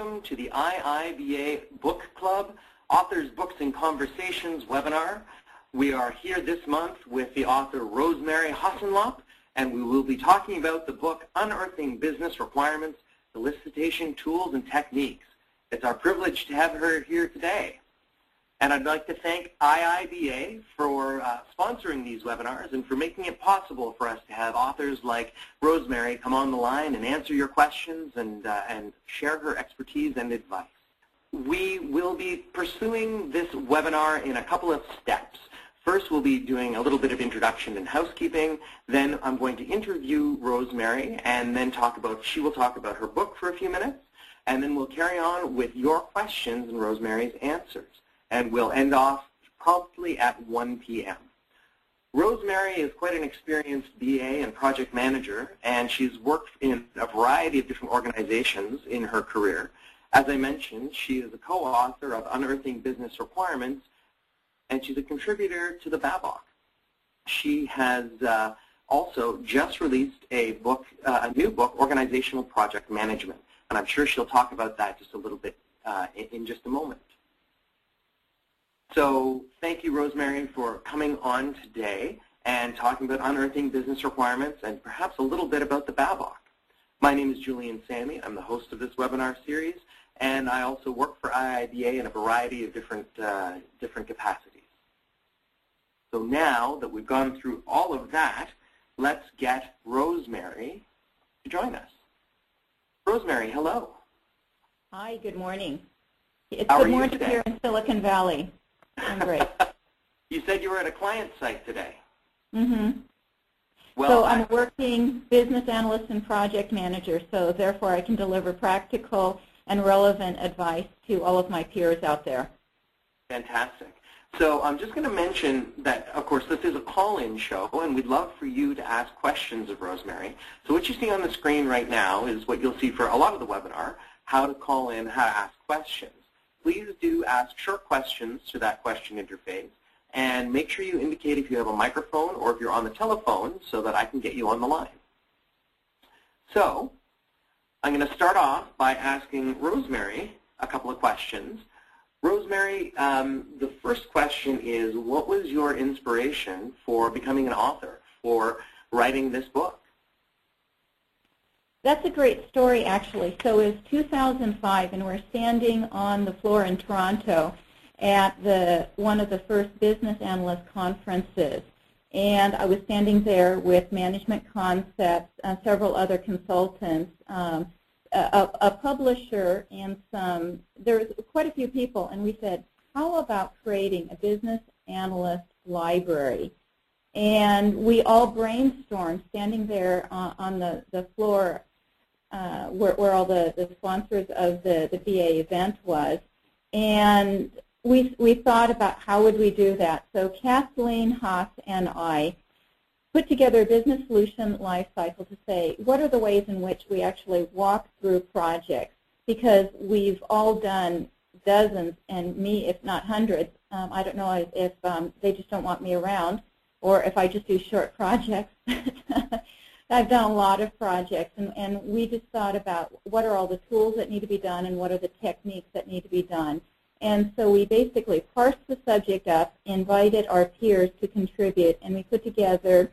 welcome to the IIBA Book Club Authors, Books, and Conversations webinar. We are here this month with the author Rosemary Hossenlopp, and we will be talking about the book Unearthing Business Requirements, Elicitation Tools and Techniques. It's our privilege to have her here today. And I'd like to thank IIBA for uh, sponsoring these webinars and for making it possible for us to have authors like Rosemary come on the line and answer your questions and, uh, and share her expertise and advice. We will be pursuing this webinar in a couple of steps. First, we'll be doing a little bit of introduction and housekeeping. Then I'm going to interview Rosemary, and then talk about, she will talk about her book for a few minutes. And then we'll carry on with your questions and Rosemary's answers and we'll end off promptly at 1 p.m. Rosemary is quite an experienced BA and project manager, and she's worked in a variety of different organizations in her career. As I mentioned, she is a co-author of Unearthing Business Requirements, and she's a contributor to the BABOK. She has uh, also just released a book, uh, a new book, Organizational Project Management, and I'm sure she'll talk about that just a little bit uh, in, in just a moment. So thank you, Rosemary, for coming on today and talking about unearthing business requirements and perhaps a little bit about the BABOK. My name is Julian Sammy. I'm the host of this webinar series, and I also work for IIBA in a variety of different, uh, different capacities. So now that we've gone through all of that, let's get Rosemary to join us. Rosemary, hello. Hi, good morning. It's How good morning here in Silicon Valley. I'm great. you said you were at a client site today. Mm-hmm. Well, so I'm a working business analyst and project manager, so therefore I can deliver practical and relevant advice to all of my peers out there. Fantastic. So I'm just going to mention that, of course, this is a call-in show, and we'd love for you to ask questions of Rosemary. So what you see on the screen right now is what you'll see for a lot of the webinar, how to call in, how to ask questions please do ask short questions to that question interface. And make sure you indicate if you have a microphone or if you're on the telephone so that I can get you on the line. So I'm going to start off by asking Rosemary a couple of questions. Rosemary, um, the first question is, what was your inspiration for becoming an author, for writing this book? That's a great story, actually. So it's 2005, and we're standing on the floor in Toronto at the one of the first business analyst conferences. And I was standing there with Management Concepts, uh, several other consultants, um, a, a, publisher, and some, there was quite a few people, and we said, how about creating a business analyst library? And we all brainstormed standing there uh, on the, the floor uh, where, where all the, the sponsors of the, the BA event was. And we, we thought about how would we do that. So Kathleen Hass and I put together a business solution life cycle to say what are the ways in which we actually walk through projects because we've all done dozens and me if not hundreds. Um, I don't know if um, they just don't want me around or if I just do short projects. I've done a lot of projects, and, and we just thought about what are all the tools that need to be done and what are the techniques that need to be done. And so we basically parsed the subject up, invited our peers to contribute, and we put together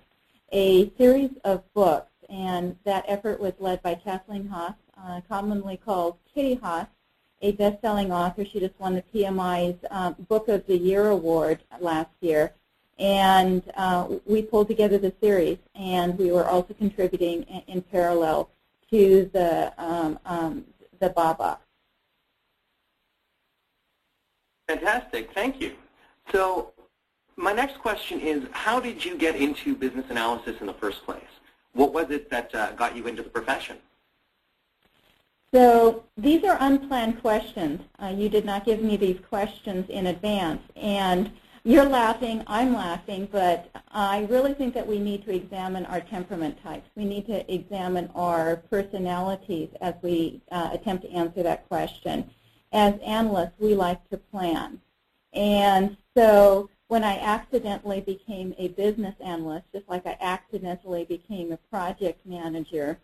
a series of books. And that effort was led by Kathleen Hass, uh, commonly called Kitty Hass, a best-selling author. She just won the PMI's um, Book of the Year award last year and uh, we pulled together the series, and we were also contributing in, in parallel to the um, um, the BABOK. Fantastic, thank you. So my next question is, how did you get into business analysis in the first place? What was it that uh, got you into the profession? So these are unplanned questions. Uh, you did not give me these questions in advance, and you're laughing, I'm laughing, but I really think that we need to examine our temperament types. We need to examine our personalities as we uh, attempt to answer that question. As analysts, we like to plan. And so when I accidentally became a business analyst, just like I accidentally became a project manager,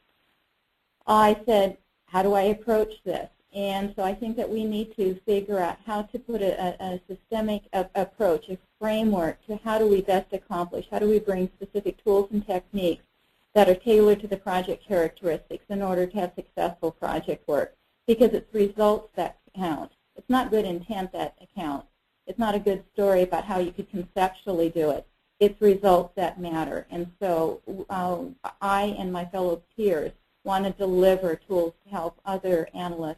I said, how do I approach this? And so I think that we need to figure out how to put a, a systemic a, approach, a framework to how do we best accomplish, how do we bring specific tools and techniques that are tailored to the project characteristics in order to have successful project work. Because it's results that count. It's not good intent that counts. It's not a good story about how you could conceptually do it. It's results that matter. And so uh, I and my fellow peers want to deliver tools to help other analysts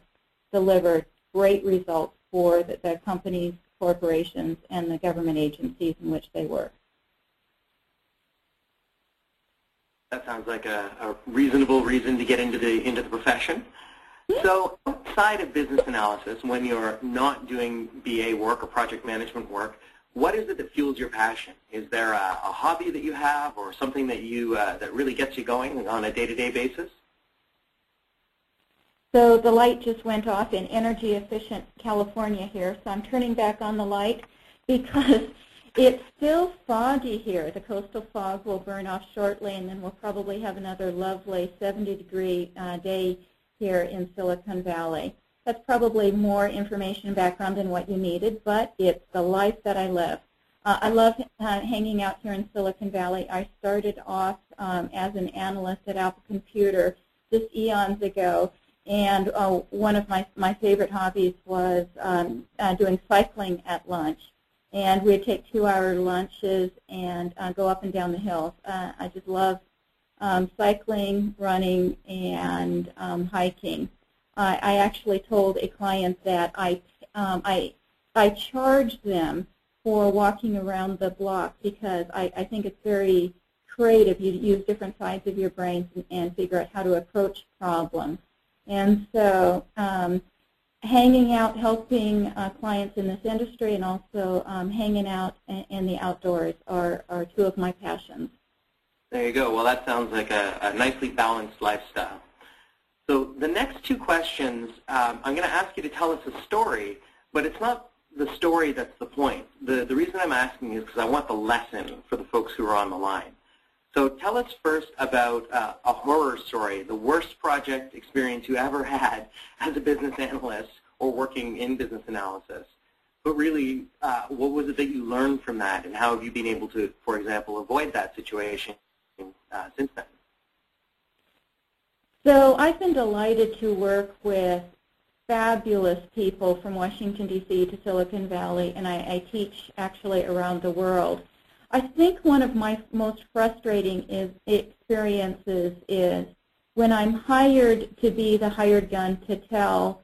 deliver great results for the, the companies, corporations, and the government agencies in which they work. That sounds like a, a reasonable reason to get into the into the profession. So outside of business analysis, when you're not doing BA work or project management work, what is it that fuels your passion? Is there a, a hobby that you have or something that you uh, that really gets you going on a day-to-day -day basis? So the light just went off in energy efficient California here, so I'm turning back on the light because it's still foggy here. The coastal fog will burn off shortly and then we'll probably have another lovely 70 degree uh, day here in Silicon Valley. That's probably more information and background than what you needed, but it's the life that I live. Uh, I love uh, hanging out here in Silicon Valley. I started off um, as an analyst at Apple Computer just eons ago, and uh, one of my, my favorite hobbies was um, uh, doing cycling at lunch. And we'd take two-hour lunches and uh, go up and down the hills. Uh, I just love um, cycling, running, and um, hiking. I actually told a client that I, um, I, I charge them for walking around the block because I, I think it's very creative. You use different sides of your brain and, and figure out how to approach problems. And so um, hanging out, helping uh, clients in this industry, and also um, hanging out in, the outdoors are, are two of my passions. There you go. Well, that sounds like a, a nicely balanced lifestyle. So the next two questions, um, I'm going to ask you to tell us a story, but it's not the story that's the point. The, the reason I'm asking is because I want the lesson for the folks who are on the line. So tell us first about uh, a horror story, the worst project experience you ever had as a business analyst or working in business analysis. But really, uh, what was it that you learned from that, and how have you been able to, for example, avoid that situation uh, since then? So I've been delighted to work with fabulous people from Washington, D.C. to Silicon Valley, and I, I teach actually around the world. I think one of my most frustrating is, experiences is when I'm hired to be the hired gun to tell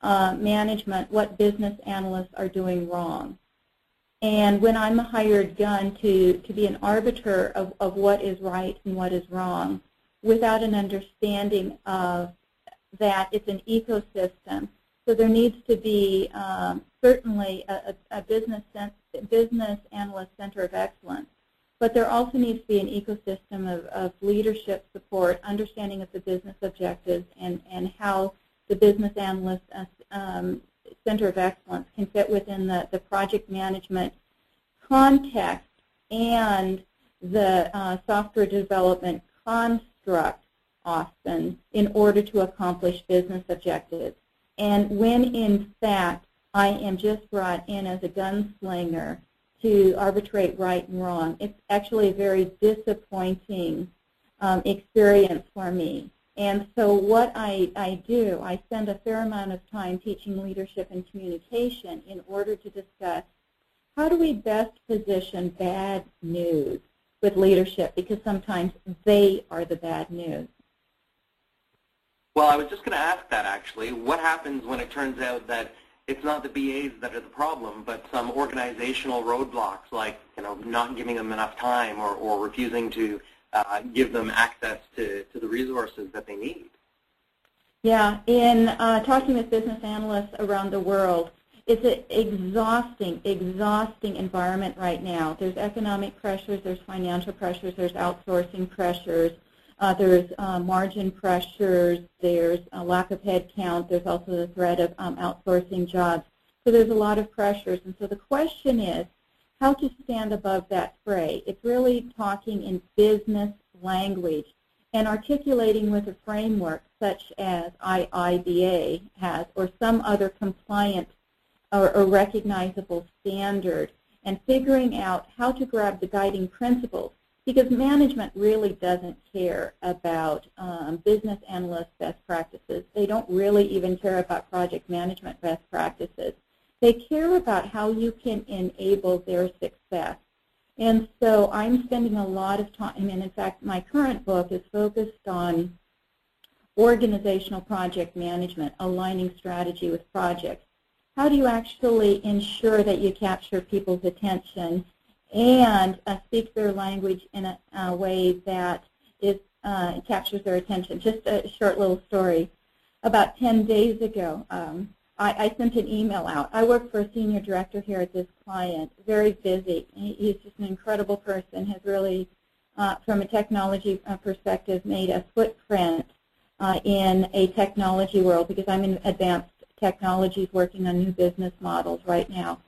uh, management what business analysts are doing wrong. And when I'm a hired gun to, to be an arbiter of, of what is right and what is wrong without an understanding of that it's an ecosystem. So there needs to be um, certainly a, a business sense business analyst center of excellence. But there also needs to be an ecosystem of, of leadership support, understanding of the business objectives, and, and how the business analyst uh, um, center of excellence can fit within the, the project management context and the uh, software development construct often in order to accomplish business objectives. And when in fact I am just brought in as a gunslinger to arbitrate right and wrong. It's actually a very disappointing um, experience for me. And so what I, I do, I spend a fair amount of time teaching leadership and communication in order to discuss how do we best position bad news with leadership because sometimes they are the bad news. Well, I was just going to ask that actually. What happens when it turns out that it's not the BAs that are the problem, but some organizational roadblocks like you know not giving them enough time or, or refusing to uh, give them access to, to the resources that they need. Yeah, in uh, talking with business analysts around the world, it's an exhausting, exhausting environment right now. There's economic pressures, there's financial pressures, there's outsourcing pressures, uh, there's uh, margin pressures. There's a lack of headcount. There's also the threat of um, outsourcing jobs. So there's a lot of pressures. And so the question is how to stand above that fray. It's really talking in business language and articulating with a framework such as IIBA has or some other compliant or, or recognizable standard and figuring out how to grab the guiding principles because management really doesn't care about um, business analyst best practices. They don't really even care about project management best practices. They care about how you can enable their success. And so I'm spending a lot of time, and in fact my current book is focused on organizational project management, aligning strategy with projects. How do you actually ensure that you capture people's attention and uh, speak their language in a, a way that is, uh, captures their attention. Just a short little story. About 10 days ago, um, I, I, sent an email out. I work for a senior director here at this client, very busy. He, he's just an incredible person, has really, uh, from a technology uh, perspective, made a footprint uh, in a technology world because I'm in advanced technologies working on new business models right now.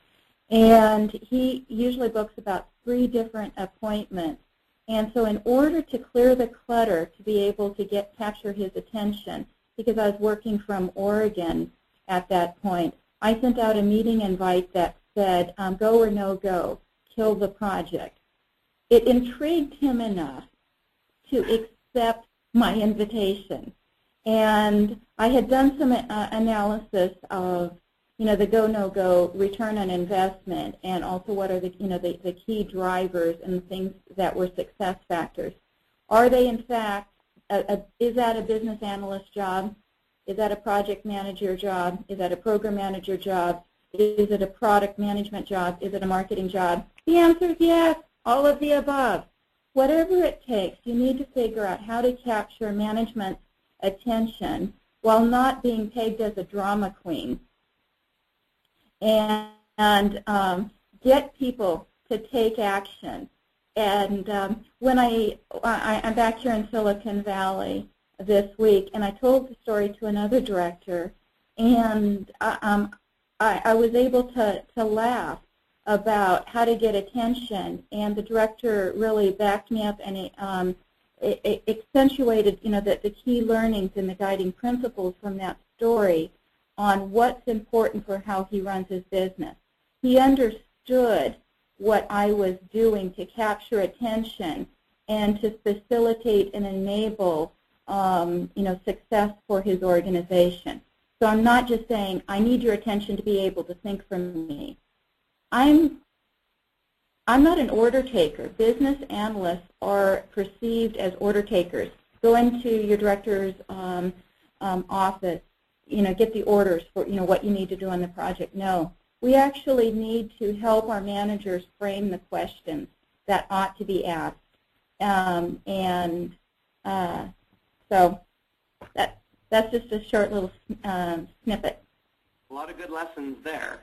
And he usually books about three different appointments. And so in order to clear the clutter, to be able to get capture his attention, because I was working from Oregon at that point, I sent out a meeting invite that said, um, go or no go, kill the project. It intrigued him enough to accept my invitation. And I had done some uh, analysis of you know, the go, no go, return on investment, and also what are the, you know, the, the key drivers and things that were success factors. Are they in fact, a, a, is that a business analyst job? Is that a project manager job? Is that a program manager job? Is it a product management job? Is it a marketing job? The answer is yes, all of the above. Whatever it takes, you need to figure out how to capture management's attention while not being pegged as a drama queen and, and um, get people to take action. And um, when I, I, I'm back here in Silicon Valley this week, and I told the story to another director, and uh, um, I, I was able to, to laugh about how to get attention, and the director really backed me up and it, um, it, it accentuated, you know, the, the key learnings and the guiding principles from that story on what's important for how he runs his business. He understood what I was doing to capture attention and to facilitate and enable um, you know, success for his organization. So I'm not just saying, I need your attention to be able to think for me. I'm, I'm not an order taker. Business analysts are perceived as order takers. Go into your director's um, um, office you know, get the orders for, you know, what you need to do on the project. No. We actually need to help our managers frame the questions that ought to be asked. Um, and uh, so that, that's just a short little um, snippet. A lot of good lessons there.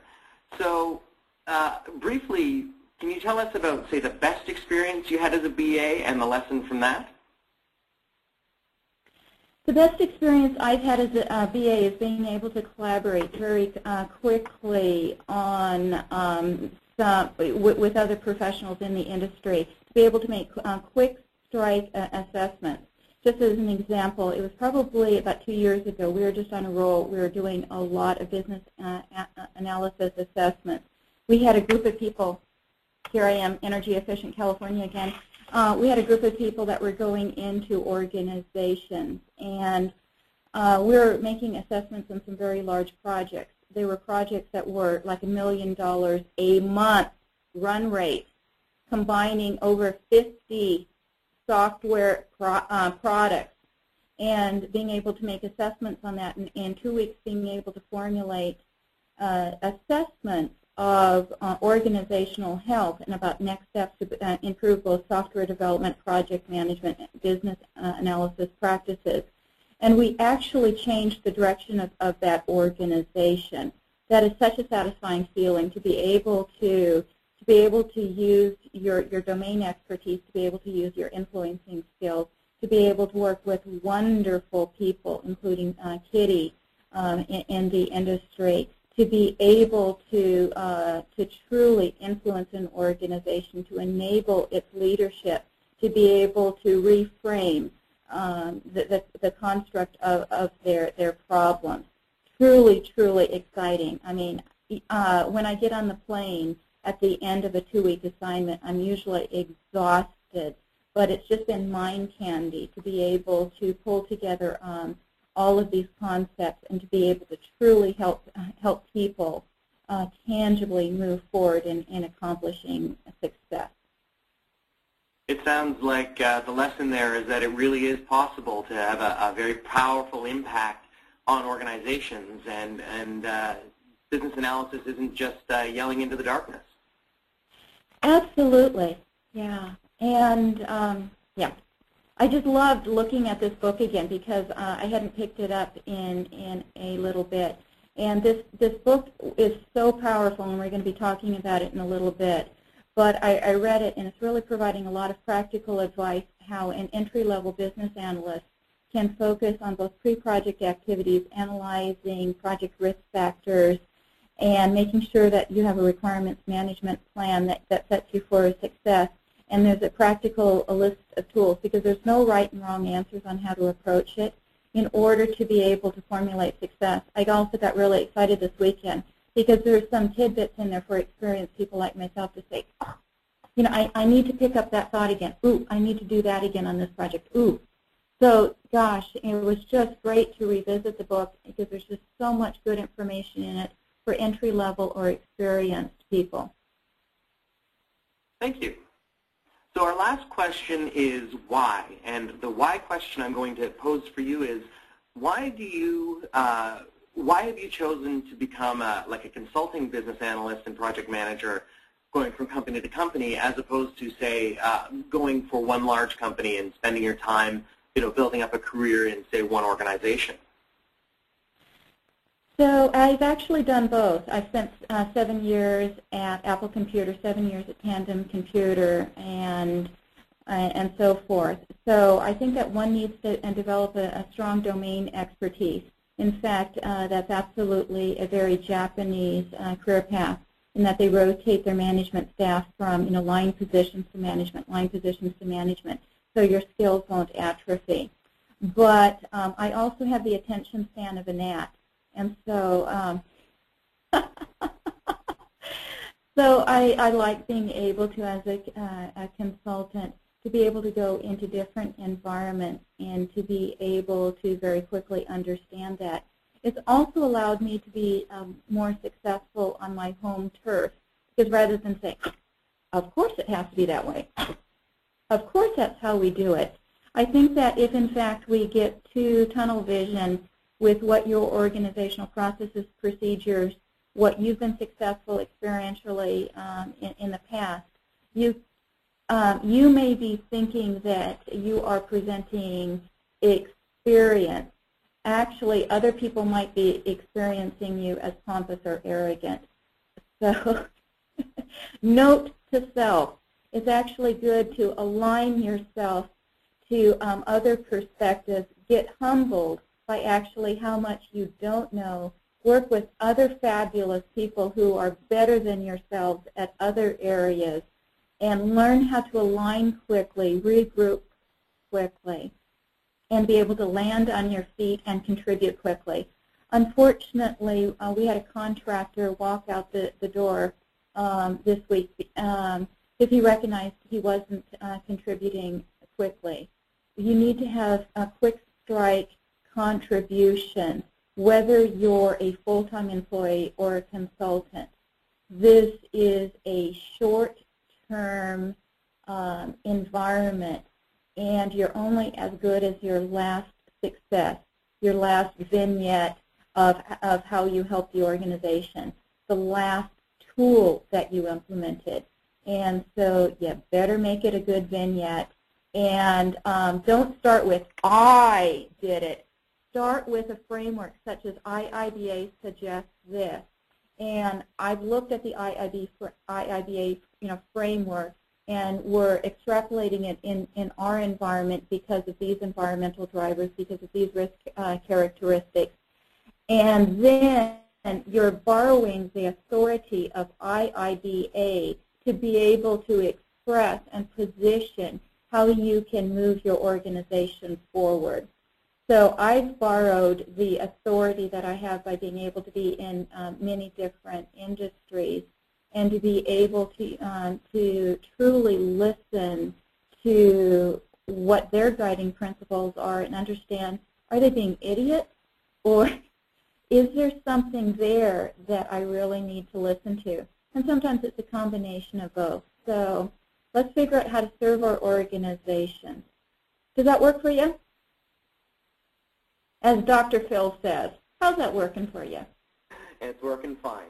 So uh, briefly, can you tell us about, say, the best experience you had as a BA and the lesson from that? The best experience I've had as a uh, BA is being able to collaborate very uh, quickly on um, some, with other professionals in the industry, to be able to make uh, quick strike uh, assessments. Just as an example, it was probably about two years ago, we were just on a roll, we were doing a lot of business uh, analysis assessments. We had a group of people, here I am, Energy Efficient California again, uh, we had a group of people that were going into organizations, and uh, we were making assessments on some very large projects. They were projects that were like a million dollars a month run rate, combining over 50 software pro uh, products and being able to make assessments on that, and in two weeks being able to formulate uh, assessments of uh, organizational health and about next steps to uh, improve both software development, project management, business uh, analysis practices. And we actually changed the direction of, of that organization. That is such a satisfying feeling to be able to to be able to use your, your domain expertise, to be able to use your influencing skills, to be able to work with wonderful people, including uh, Kitty um, in, in the industry, to be able to, uh, to truly influence an organization, to enable its leadership, to be able to reframe um, the, the, the, construct of, of their, their problems. Truly, truly exciting. I mean, uh, when I get on the plane at the end of a two-week assignment, I'm usually exhausted, but it's just been mind candy to be able to pull together um, all of these concepts and to be able to truly help help people uh, tangibly move forward in, in accomplishing success. It sounds like uh, the lesson there is that it really is possible to have a, a very powerful impact on organizations, and and uh, business analysis isn't just uh, yelling into the darkness. Absolutely, yeah, and um, yeah, I just loved looking at this book again because uh, I hadn't picked it up in in a little bit, and this this book is so powerful, and we're going to be talking about it in a little bit but I, I read it, and it's really providing a lot of practical advice how an entry-level business analyst can focus on both pre-project activities, analyzing project risk factors, and making sure that you have a requirements management plan that, that sets you for success. And there's a practical a list of tools because there's no right and wrong answers on how to approach it in order to be able to formulate success. I also got really excited this weekend because there there's some tidbits in there for experienced people like myself to say, you know, I, I need to pick up that thought again. Ooh, I need to do that again on this project. Ooh. So, gosh, it was just great to revisit the book because there's just so much good information in it for entry-level or experienced people. Thank you. So our last question is why? And the why question I'm going to pose for you is, why do you uh, why have you chosen to become a, like a consulting business analyst and project manager going from company to company as opposed to, say, uh, going for one large company and spending your time you know, building up a career in, say, one organization? So I've actually done both. I spent uh, seven years at Apple Computer, seven years at Tandem Computer, and uh, and so forth. So I think that one needs to and develop a, a strong domain expertise. In fact, uh, that's absolutely a very Japanese uh, career path in that they rotate their management staff from you know line positions to management, line positions to management, so your skills won't atrophy. But um, I also have the attention span of a gnat, and so um, so I, I like being able to, as a, uh, a consultant, to be able to go into different environments and to be able to very quickly understand that. It's also allowed me to be um, more successful on my home turf because rather than saying, of course it has to be that way, of course that's how we do it, I think that if in fact we get to tunnel vision with what your organizational processes, procedures, what you've been successful experientially um, in, in the past, you um, you may be thinking that you are presenting experience. Actually, other people might be experiencing you as pompous or arrogant. So note to self, it's actually good to align yourself to um, other perspectives, get humbled by actually how much you don't know, work with other fabulous people who are better than yourselves at other areas, and learn how to align quickly, regroup quickly, and be able to land on your feet and contribute quickly. Unfortunately, uh, we had a contractor walk out the, the door um, this week um, because he recognized he wasn't uh, contributing quickly. You need to have a quick strike contribution, whether you're a full-time employee or a consultant. This is a short term um, environment, and you're only as good as your last success, your last vignette of, of how you helped the organization, the last tool that you implemented. And so you better make it a good vignette. And um, don't start with, I did it. Start with a framework such as IIBA suggests this. And I've looked at the IIB, IIBA you know, framework and we're extrapolating it in, in our environment because of these environmental drivers, because of these risk uh, characteristics. And then you're borrowing the authority of IIBA to be able to express and position how you can move your organization forward. So I've borrowed the authority that I have by being able to be in um, many different industries and to be able to, um, to truly listen to what their guiding principles are and understand, are they being idiots or is there something there that I really need to listen to? And sometimes it's a combination of both. So let's figure out how to serve our organization. Does that work for you? As Dr. Phil says, how's that working for you? It's working fine.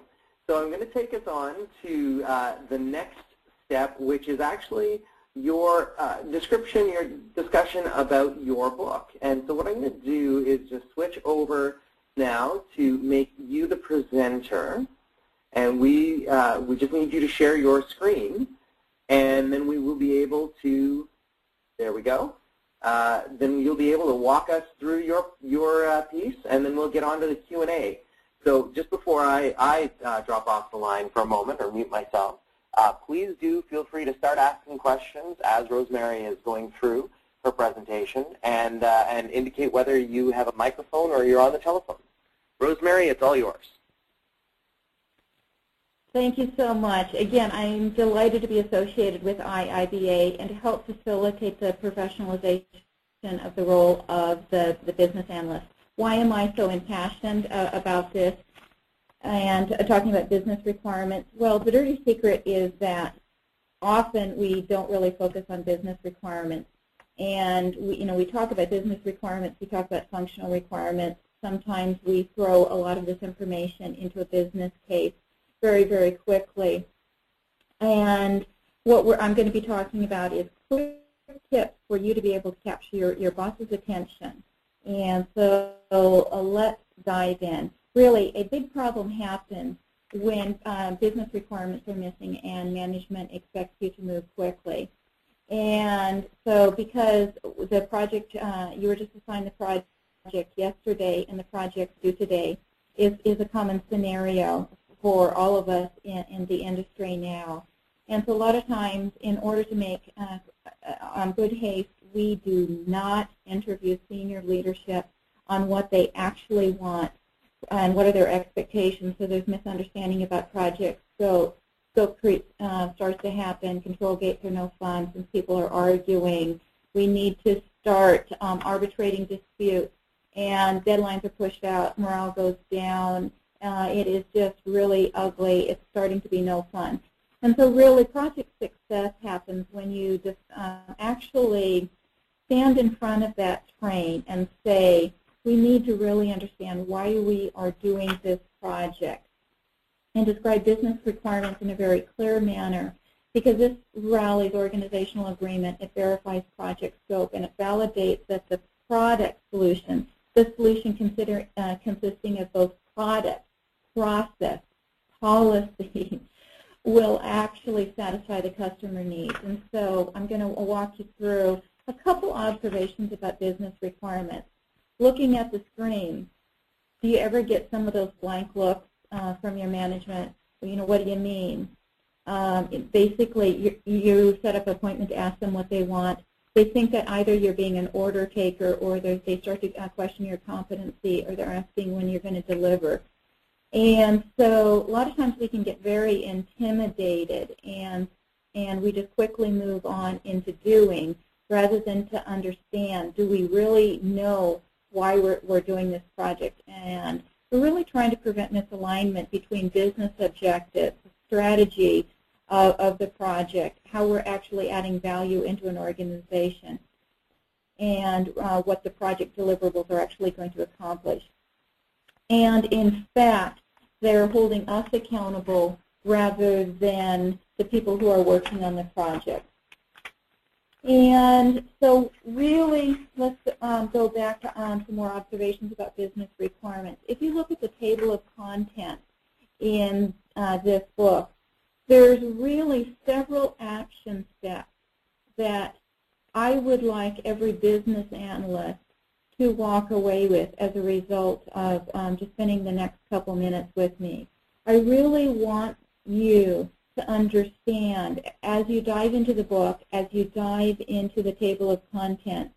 So I'm going to take us on to uh, the next step, which is actually your uh, description, your discussion about your book. And so what I'm going to do is just switch over now to make you the presenter. And we, uh, we just need you to share your screen. And then we will be able to, there we go. Uh, then you'll be able to walk us through your, your uh, piece, and then we'll get on to the Q&A. So just before I, I uh, drop off the line for a moment or mute myself, uh, please do feel free to start asking questions as Rosemary is going through her presentation and, uh, and indicate whether you have a microphone or you're on the telephone. Rosemary, it's all yours. Thank you so much. Again, I'm delighted to be associated with IIBA and to help facilitate the professionalization of the role of the, the business analyst. Why am I so impassioned uh, about this and uh, talking about business requirements? Well, the dirty secret is that often we don't really focus on business requirements. And we, you know, we talk about business requirements, we talk about functional requirements. Sometimes we throw a lot of this information into a business case very, very quickly. And what we're I'm going to be talking about is quick tips for you to be able to capture your, your boss's attention. And so uh, let's dive in. Really, a big problem happens when uh, business requirements are missing and management expects you to move quickly. And so because the project, uh, you were just assigned the project yesterday and the project due today is, is a common scenario for all of us in, in the industry now. And so a lot of times, in order to make uh, on good haste, we do not interview senior leadership on what they actually want and what are their expectations. So there's misunderstanding about project scope. Scope creep uh, starts to happen. Control gates are no fun since people are arguing. We need to start um, arbitrating disputes, and deadlines are pushed out. Morale goes down. Uh, it is just really ugly. It's starting to be no fun. And so really project success happens when you just uh, actually stand in front of that train and say, we need to really understand why we are doing this project and describe business requirements in a very clear manner because this rallies organizational agreement, it verifies project scope, and it validates that the product solution, the solution consider, uh, consisting of both product, process, policy, will actually satisfy the customer needs. And so I'm going to walk you through a couple observations about business requirements. Looking at the screen, do you ever get some of those blank looks uh, from your management? You know, what do you mean? Um, basically, you, you set up an appointment to ask them what they want. They think that either you're being an order taker or they start to uh, question your competency or they're asking when you're going to deliver. And so a lot of times we can get very intimidated and, and we just quickly move on into doing rather than to understand, do we really know why we're, we're doing this project? And we're really trying to prevent misalignment between business objectives, strategy of, of the project, how we're actually adding value into an organization, and uh, what the project deliverables are actually going to accomplish. And in fact, they're holding us accountable rather than the people who are working on the project. And so really, let's um, go back to um, some more observations about business requirements. If you look at the table of contents in uh, this book, there's really several action steps that I would like every business analyst to walk away with as a result of um, just spending the next couple minutes with me. I really want you to understand, as you dive into the book, as you dive into the table of contents,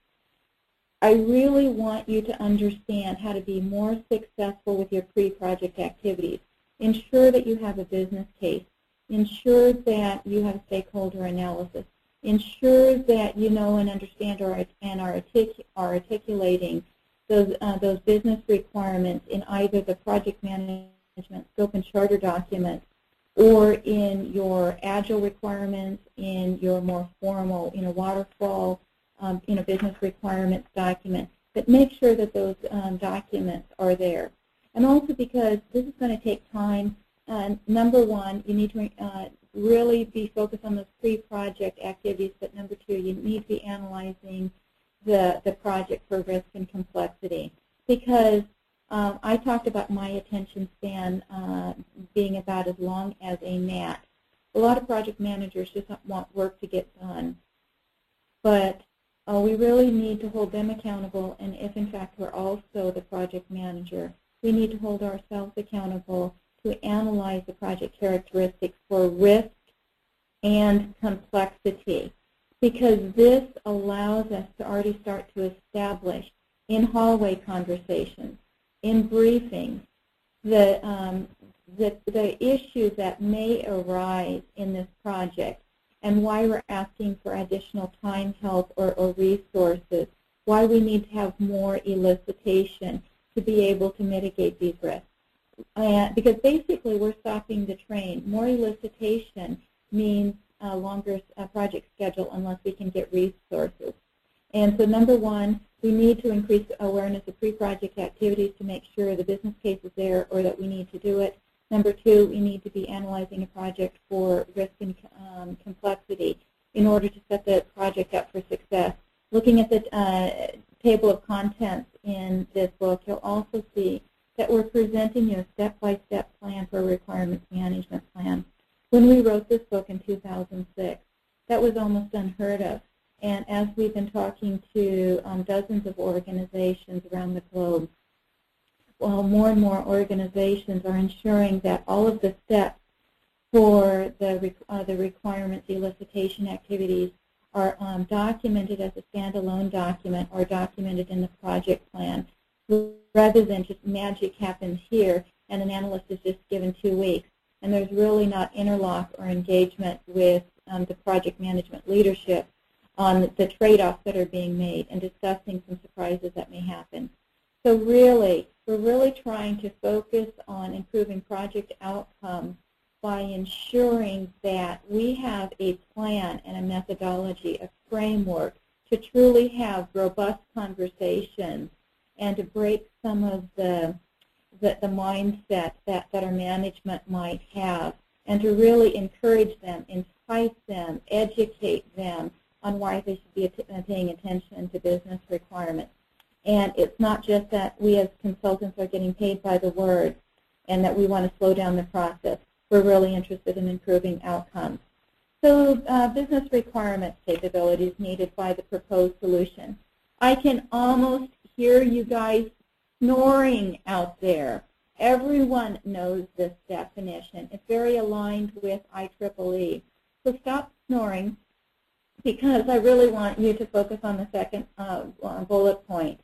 I really want you to understand how to be more successful with your pre-project activities. Ensure that you have a business case. Ensure that you have stakeholder analysis. Ensure that you know and understand or, and are, artic are articulating those, uh, those business requirements in either the project management scope and charter document or in your agile requirements, in your more formal, you know, waterfall, um, know, business requirements document. But make sure that those um, documents are there. And also because this is going to take time, uh, number one, you need to uh, really be focused on those pre-project activities, but number two, you need to be analyzing the, the project for risk and complexity. Because um, I talked about my attention span uh, being about as long as a gnat. A lot of project managers just want work to get done. But uh, we really need to hold them accountable, and if in fact we're also the project manager, we need to hold ourselves accountable to analyze the project characteristics for risk and complexity because this allows us to already start to establish in hallway conversations, in briefings, the, um, the, the issues that may arise in this project and why we're asking for additional time, help, or, or resources, why we need to have more elicitation to be able to mitigate these risks. Uh, because basically we're stopping the train. More elicitation means a longer uh, project schedule unless we can get resources. And so number one, we need to increase awareness of pre-project activities to make sure the business case is there or that we need to do it. Number two, we need to be analyzing a project for risk and um, complexity in order to set the project up for success. Looking at the uh, table of contents in this book, you'll also see that we're presenting you a step-by-step -step plan for a requirements management plan. When we wrote this book in 2006, that was almost unheard of. And as we've been talking to um, dozens of organizations around the globe, well, more and more organizations are ensuring that all of the steps for the, uh, the requirements elicitation activities are um, documented as a standalone document or documented in the project plan rather than just magic happens here and an analyst is just given two weeks and there's really not interlock or engagement with um, the project management leadership on the trade-offs that are being made and discussing some surprises that may happen. So really, we're really trying to focus on improving project outcomes by ensuring that we have a plan and a methodology, a framework to truly have robust conversations and to break some of the the, the mindset that, that our management might have and to really encourage them, entice them, educate them on why they should be paying attention to business requirements. And it's not just that we as consultants are getting paid by the word and that we want to slow down the process. We're really interested in improving outcomes. So uh, business requirements capabilities needed by the proposed solution. I can almost hear you guys snoring out there. Everyone knows this definition. It's very aligned with IEEE. So stop snoring because I really want you to focus on the second uh, bullet point.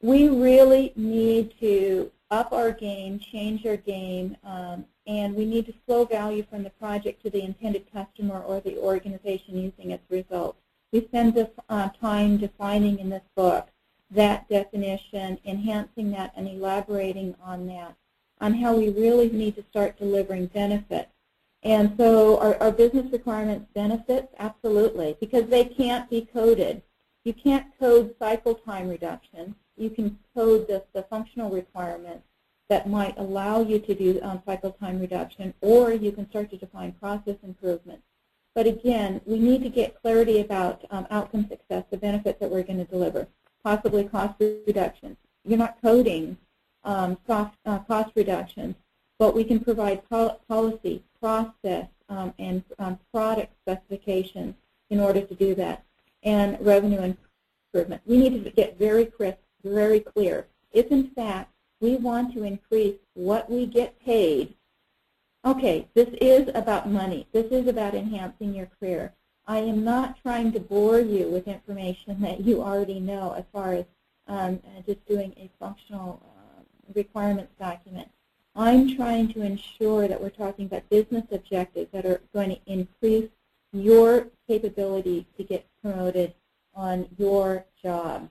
We really need to up our game, change our game, um, and we need to flow value from the project to the intended customer or the organization using its results. We spend this uh, time defining in this book that definition, enhancing that, and elaborating on that, on how we really need to start delivering benefits. And so our, our business requirements benefits, absolutely, because they can't be coded. You can't code cycle time reduction. You can code the, the functional requirements that might allow you to do um, cycle time reduction, or you can start to define process improvements. But again, we need to get clarity about um, outcome success, the benefits that we're going to deliver possibly cost reductions. You're not coding um, uh, cost reductions, but we can provide pol policy, process, um, and um, product specifications in order to do that, and revenue improvement. We need to get very crisp, very clear. If, in fact, we want to increase what we get paid Okay, this is about money. This is about enhancing your career. I am not trying to bore you with information that you already know as far as um, just doing a functional uh, requirements document. I'm trying to ensure that we're talking about business objectives that are going to increase your capability to get promoted on your job.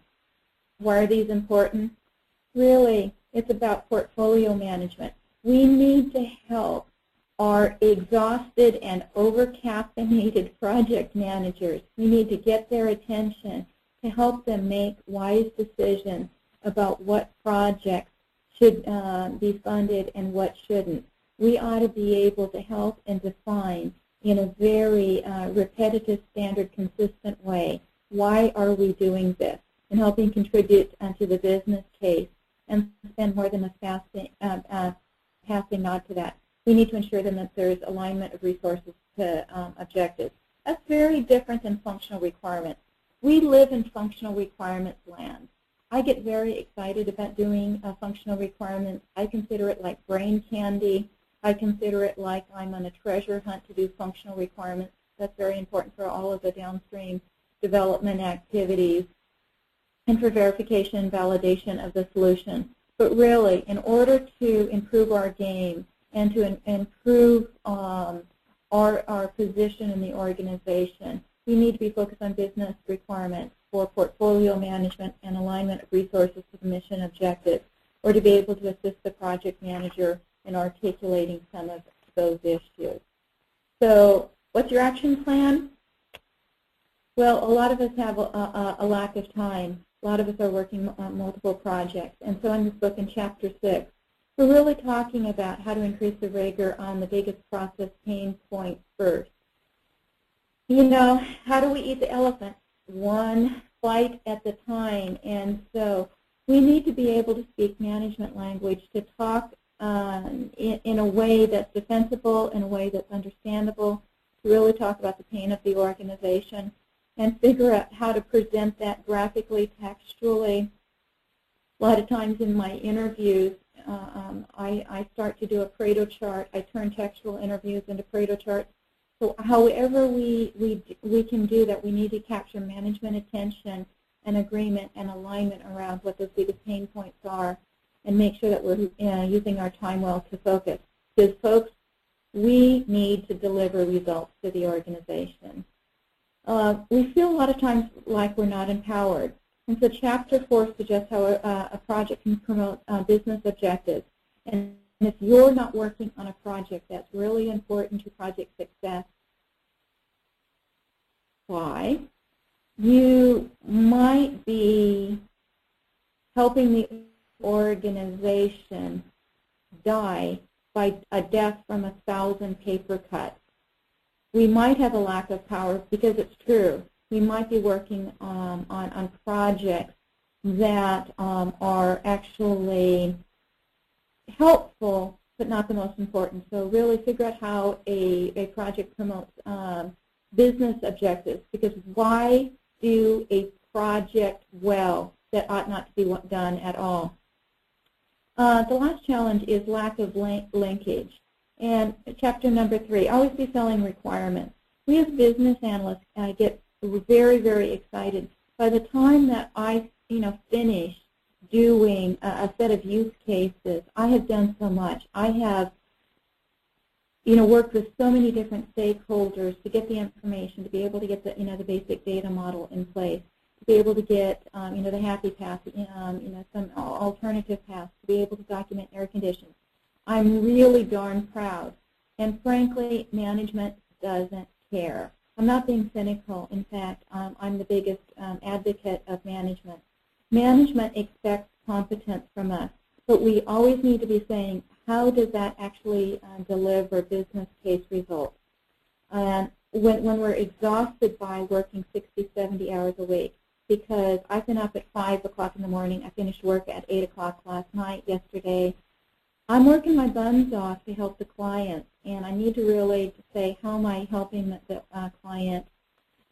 Why are these important? Really, it's about portfolio management. We need to help our exhausted and overcaffeinated project managers. We need to get their attention to help them make wise decisions about what projects should uh, be funded and what shouldn't. We ought to be able to help and define in a very uh, repetitive, standard, consistent way why are we doing this and helping contribute uh, to the business case and spend more than a passing, uh, uh, passing nod to that. We need to ensure then that there's alignment of resources to um, objectives. That's very different than functional requirements. We live in functional requirements land. I get very excited about doing uh, functional requirements. I consider it like brain candy. I consider it like I'm on a treasure hunt to do functional requirements. That's very important for all of the downstream development activities and for verification and validation of the solution. But really, in order to improve our game and to improve um, our, our position in the organization, we need to be focused on business requirements for portfolio management and alignment of resources to the mission objectives, or to be able to assist the project manager in articulating some of those issues. So what's your action plan? Well, a lot of us have a, a, a lack of time. A lot of us are working on multiple projects. And so in this book, in Chapter 6, we're really talking about how to increase the rigor on the biggest process pain point first. You know, how do we eat the elephant? One bite at the time. And so we need to be able to speak management language to talk um, in, in a way that's defensible, in a way that's understandable, to really talk about the pain of the organization and figure out how to present that graphically, textually. A lot of times in my interviews, uh, um, I, I start to do a Pareto chart. I turn textual interviews into Pareto charts. So however we, we, we can do that, we need to capture management attention and agreement and alignment around what those biggest pain points are and make sure that we're uh, using our time well to focus. Because folks, we need to deliver results to the organization uh, we feel a lot of times like we're not empowered. And so Chapter 4 suggests how a, a project can promote uh, business objectives. And if you're not working on a project that's really important to project success, why? You might be helping the organization die by a death from a thousand paper cuts we might have a lack of power because it's true. We might be working um, on, on projects that um, are actually helpful but not the most important. So really figure out how a, a project promotes um, business objectives because why do a project well that ought not to be done at all? Uh, the last challenge is lack of link linkage. And chapter number three, always be selling requirements. We as business analysts uh, get very, very excited. By the time that I, you know, finish doing a, a set of use cases, I have done so much. I have, you know, worked with so many different stakeholders to get the information, to be able to get the, you know, the basic data model in place, to be able to get, um, you know, the happy path, um, you know, some alternative paths, to be able to document error conditions, I'm really darn proud. And frankly, management doesn't care. I'm not being cynical. In fact, um, I'm the biggest um, advocate of management. Management expects competence from us, but we always need to be saying, how does that actually uh, deliver business case results? And when, when we're exhausted by working 60, 70 hours a week, because I've been up at 5 o'clock in the morning, I finished work at 8 o'clock last night, yesterday, I'm working my buns off to help the client, and I need to really say how am I helping the, the uh, client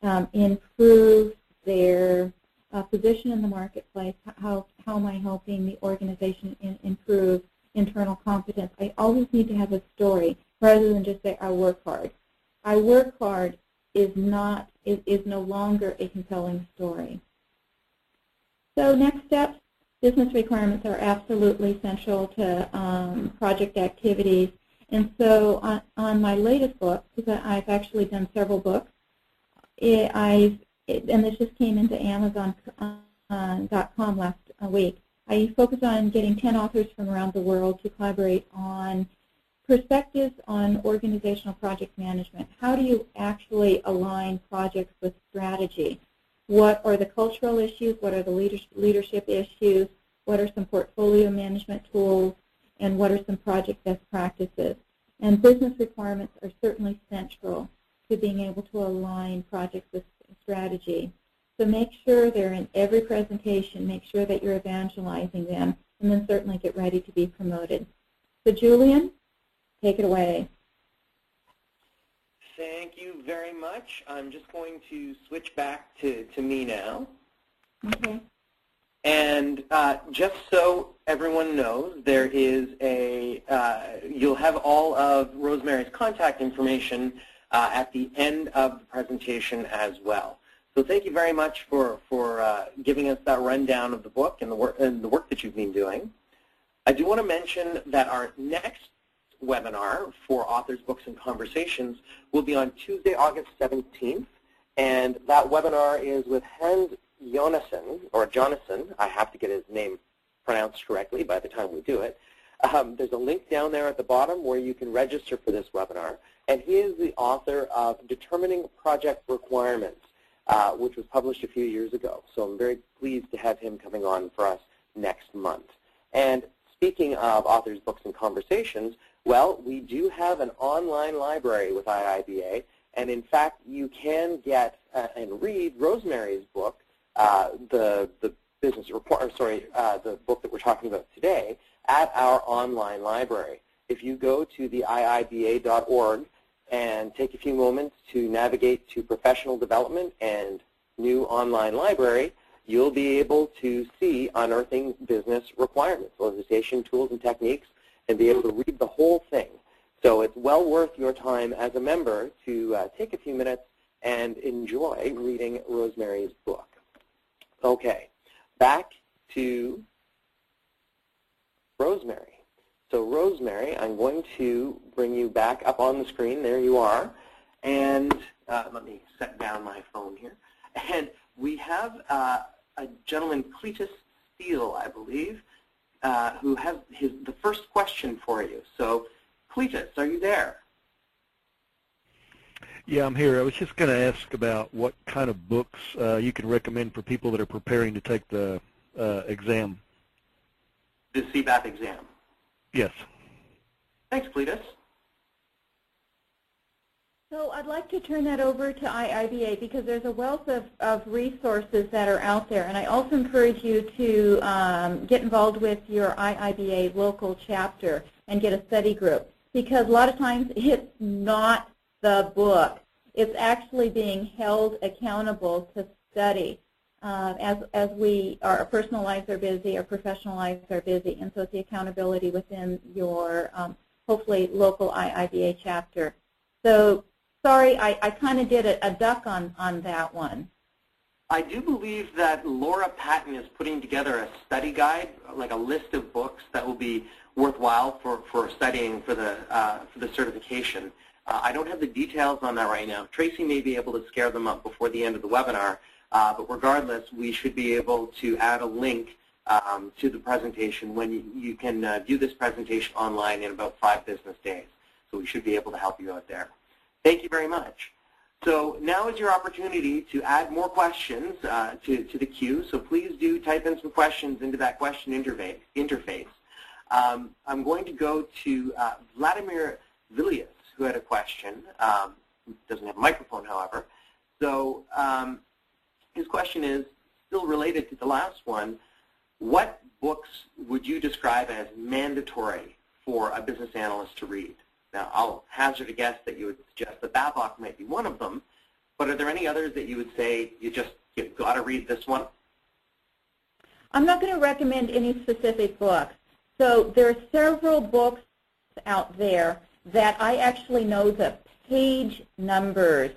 um, improve their uh, position in the marketplace, how, how am I helping the organization in, improve internal competence. I always need to have a story rather than just say, I work hard. I work hard is not is, is no longer a compelling story. So next steps, business requirements are absolutely central to um, project activities. And so on, on my latest book, because I've actually done several books, it, I've, it, and this just came into Amazon.com uh, last week, I focus on getting 10 authors from around the world to collaborate on perspectives on organizational project management. How do you actually align projects with strategy? What are the cultural issues? What are the leadership issues? What are some portfolio management tools? And what are some project best practices? And business requirements are certainly central to being able to align projects with strategy. So make sure they're in every presentation. Make sure that you're evangelizing them. And then certainly get ready to be promoted. So Julian, take it away. Thank you very much. I'm just going to switch back to, to me now. Okay. And uh, just so everyone knows, there is a, uh, you'll have all of Rosemary's contact information uh, at the end of the presentation as well. So thank you very much for, for uh, giving us that rundown of the book and the, work, and the work that you've been doing. I do want to mention that our next webinar for Authors, Books, and Conversations will be on Tuesday, August 17th. And that webinar is with Hans Jonasson, or Jonasson. I have to get his name pronounced correctly by the time we do it. Um, there's a link down there at the bottom where you can register for this webinar. And he is the author of Determining Project Requirements uh, which was published a few years ago. So I'm very pleased to have him coming on for us next month. And speaking of authors, books, and conversations, well, we do have an online library with IIBA, and in fact, you can get uh, and read Rosemary's book, uh, the the business report, sorry, uh, the book that we're talking about today, at our online library. If you go to the IIBA.org and take a few moments to navigate to professional development and new online library, you'll be able to see unearthing business requirements, elicitation tools and techniques, and be able to read the whole thing. So it's well worth your time as a member to uh, take a few minutes and enjoy reading Rosemary's book. Okay, back to Rosemary. So Rosemary, I'm going to bring you back up on the screen. There you are. And uh, let me set down my phone here. And we have uh, a gentleman, Cletus Steele, I believe, uh, who has his, the first question for you. So Cletus, are you there? Yeah, I'm here. I was just going to ask about what kind of books uh, you can recommend for people that are preparing to take the uh, exam. The CBAP exam. Yes. Thanks, Cletus. So I'd like to turn that over to IIBA because there's a wealth of, of resources that are out there. And I also encourage you to um, get involved with your IIBA local chapter and get a study group because a lot of times it's not the book. It's actually being held accountable to study uh, as, as we, our personal lives are busy, our professional lives are busy, and so it's the accountability within your, um, hopefully, local IIBA chapter. So sorry, I, I kind of did a, a duck on, on that one. I do believe that Laura Patton is putting together a study guide, like a list of books that will be worthwhile for, for studying for the, uh, for the certification. Uh, I don't have the details on that right now. Tracy may be able to scare them up before the end of the webinar, uh, but regardless, we should be able to add a link um, to the presentation when you, you can uh, view this presentation online in about five business days. So we should be able to help you out there. Thank you very much. So now is your opportunity to add more questions uh, to, to the queue. So please do type in some questions into that question interface. Um, I'm going to go to uh, Vladimir Vilius, who had a question. Um, doesn't have a microphone, however. So um, his question is still related to the last one. What books would you describe as mandatory for a business analyst to read? Now, I'll hazard a guess that you would suggest that Babok might be one of them, but are there any others that you would say you just, you've got to read this one? I'm not going to recommend any specific books. So there are several books out there that I actually know the page numbers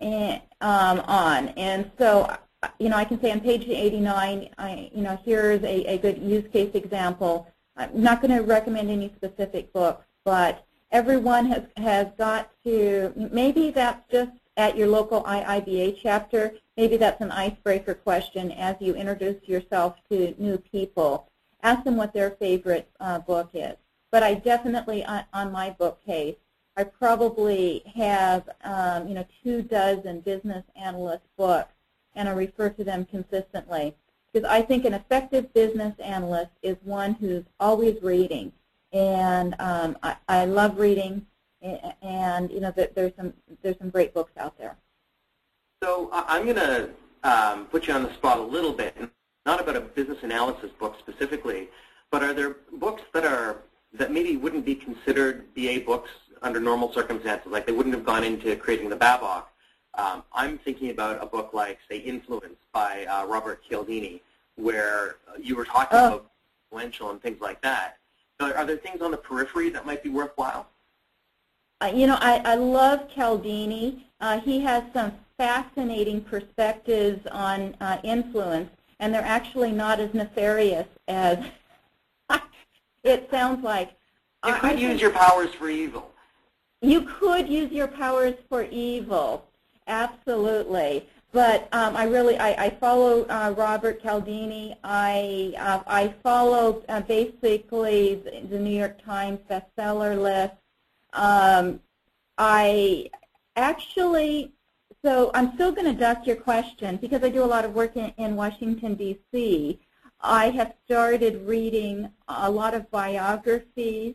and, um, on. And so, you know, I can say on page 89, I, you know, here's a, a good use case example. I'm not going to recommend any specific books, but everyone has, has got to, maybe that's just at your local IIBA chapter, maybe that's an icebreaker question as you introduce yourself to new people. Ask them what their favorite uh, book is. But I definitely, on, on my bookcase, I probably have, um, you know, two dozen business analyst books, and I refer to them consistently. Because I think an effective business analyst is one who's always reading. And um, I, I love reading and you know there's some there's some great books out there. So I'm going to um, put you on the spot a little bit, not about a business analysis book specifically, but are there books that are that maybe wouldn't be considered BA books under normal circumstances, like they wouldn't have gone into creating the BABOK? Um, I'm thinking about a book like, say, Influence by uh, Robert Cialdini, where you were talking oh. about influential and things like that. So are there things on the periphery that might be worthwhile? Uh, you know, I, I love Cialdini. Uh, he has some fascinating perspectives on uh, influence, and they're actually not as nefarious as it sounds like. You could I use your powers for evil. You could use your powers for evil, absolutely. But um, I really, I, I follow uh, Robert Cialdini. I, uh, I follow uh, basically the New York Times bestseller list. Um, I actually, so I'm still going to duck your question because I do a lot of work in, in Washington, D.C. I have started reading a lot of biographies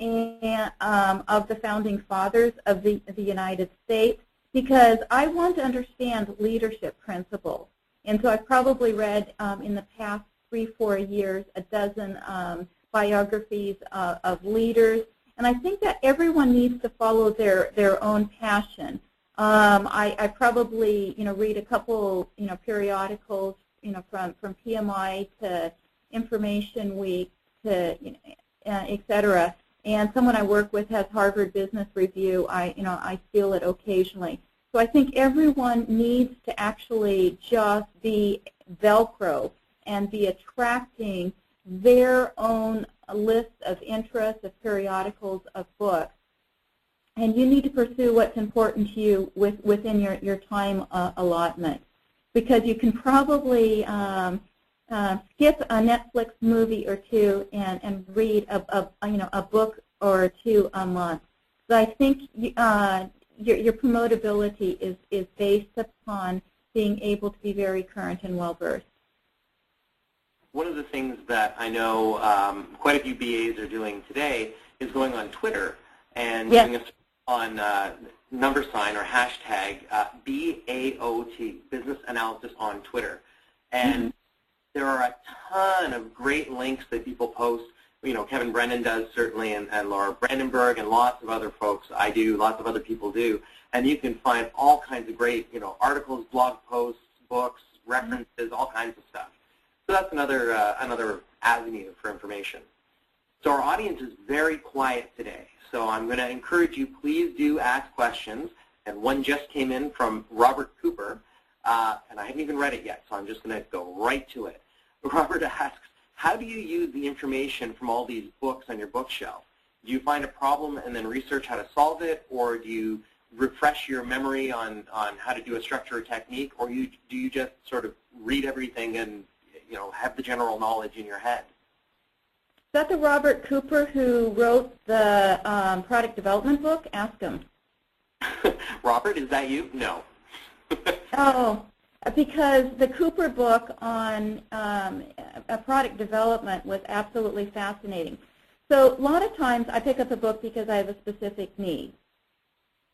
and, um, of the founding fathers of the, the United States because I want to understand leadership principles. And so I've probably read um, in the past three, four years a dozen um, biographies uh, of leaders and I think that everyone needs to follow their, their own passion. Um, I, I probably, you know, read a couple, you know, periodicals, you know, from, from PMI to Information Week to, you know, uh, et cetera. And someone I work with has Harvard Business Review. I, you know, I steal it occasionally. So I think everyone needs to actually just be Velcro and be attracting their own list of interests, of periodicals, of books. And you need to pursue what's important to you with, within your, your time uh, allotment. Because you can probably um, uh, skip a Netflix movie or two and, and read a, a, you know, a book or two a month. So I think uh, your, your promotability is, is based upon being able to be very current and well-versed one of the things that I know um, quite a few BAs are doing today is going on Twitter and yes. doing a on uh, number sign or hashtag uh, BAOT, Business Analysis on Twitter. And mm-hmm. there are a ton of great links that people post. You know, Kevin Brennan does certainly, and, and Laura Brandenburg, and lots of other folks. I do, lots of other people do. And you can find all kinds of great, you know, articles, blog posts, books, references, mm-hmm. all kinds of stuff. So that's another, uh, another avenue for information. So our audience is very quiet today. So I'm going to encourage you, please do ask questions. And one just came in from Robert Cooper, uh, and I haven't even read it yet, so I'm just going to go right to it. Robert asks, how do you use the information from all these books on your bookshelf? Do you find a problem and then research how to solve it, or do you refresh your memory on, on how to do a structure or technique, or you, do you just sort of read everything and you know, have the general knowledge in your head. Is that the Robert Cooper who wrote the um, product development book? Ask him. Robert, is that you? No. oh, because the Cooper book on um, a product development was absolutely fascinating. So a lot of times I pick up a book because I have a specific need.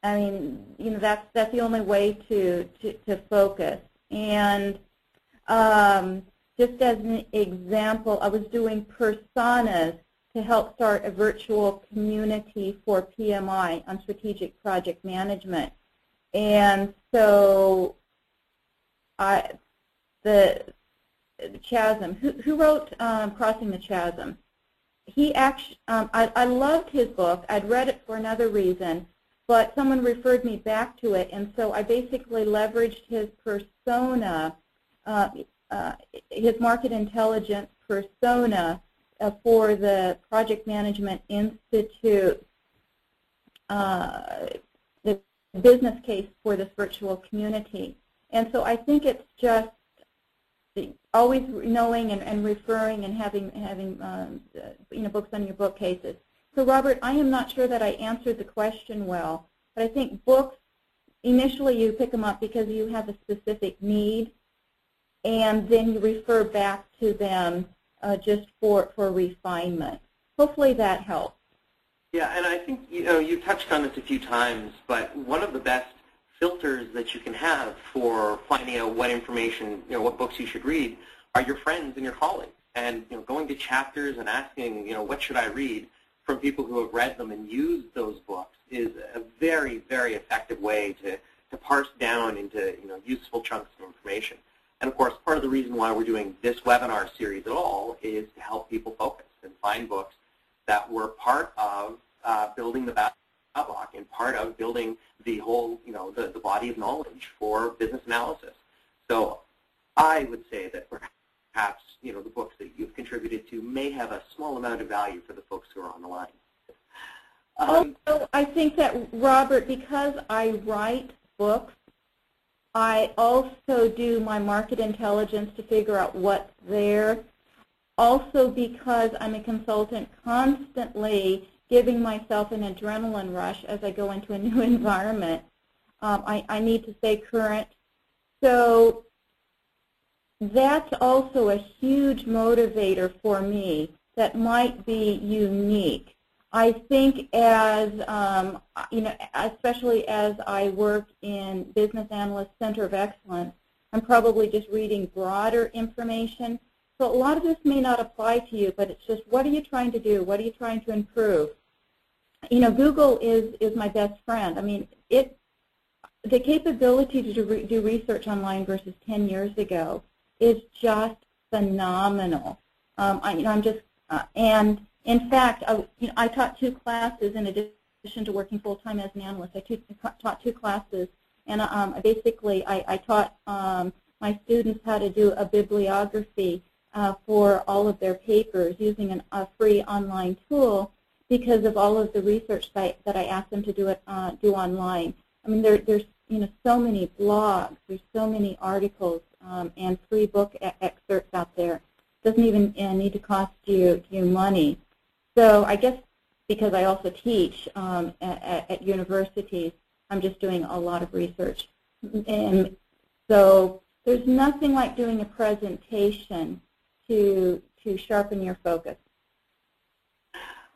I mean, you know, that's that's the only way to to, to focus. And um, just as an example, I was doing personas to help start a virtual community for PMI on strategic project management. And so I, the, the chasm, who, who wrote um, Crossing the Chasm? he actually, um, I, I loved his book. I'd read it for another reason, but someone referred me back to it, and so I basically leveraged his persona, uh, his market intelligence persona uh, for the Project Management Institute, uh, the business case for this virtual community. And so I think it's just always knowing and, and referring and having having um, you know books on your bookcases. So Robert, I am not sure that I answered the question well, but I think books initially you pick them up because you have a specific need, and then you refer back to them uh, just for for refinement. Hopefully that helps. Yeah, and I think you know you touched on this a few times, but one of the best filters that you can have for finding out what information, you know, what books you should read are your friends and your colleagues. And you know, going to chapters and asking, you know, what should I read from people who have read them and used those books is a very, very effective way to, to parse down into, you know, useful chunks of information. And of course, part of the reason why we're doing this webinar series at all is to help people focus and find books that were part of uh, building the Babok and part of building the whole, you know, the, the body of knowledge for business analysis. So I would say that perhaps, you know, the books that you've contributed to may have a small amount of value for the folks who are on the line. Um, also, I think that, Robert, because I write books, I also do my market intelligence to figure out what's there. Also because I'm a consultant constantly giving myself an adrenaline rush as I go into a new environment. Um, I, I need to stay current. So that's also a huge motivator for me that might be unique. I think as, um, you know, especially as I work in Business Analyst Center of Excellence, I'm probably just reading broader information. So a lot of this may not apply to you, but it's just what are you trying to do? What are you trying to improve? You know, Google is, is my best friend. I mean, it, the capability to do, do research online versus 10 years ago is just phenomenal. Um, I, you know, I'm just, uh, and in fact, I, you know, I taught two classes in addition to working full-time as an analyst. I taught two classes, and um, basically I, I taught um, my students how to do a bibliography uh, for all of their papers using an, a free online tool because of all of the research that, that I asked them to do it uh, do online. I mean, there, there's you know so many blogs, there's so many articles um, and free book excerpts out there. Doesn't even uh, need to cost you you money. So I guess because I also teach um, at, at universities, I'm just doing a lot of research. And so there's nothing like doing a presentation to to sharpen your focus.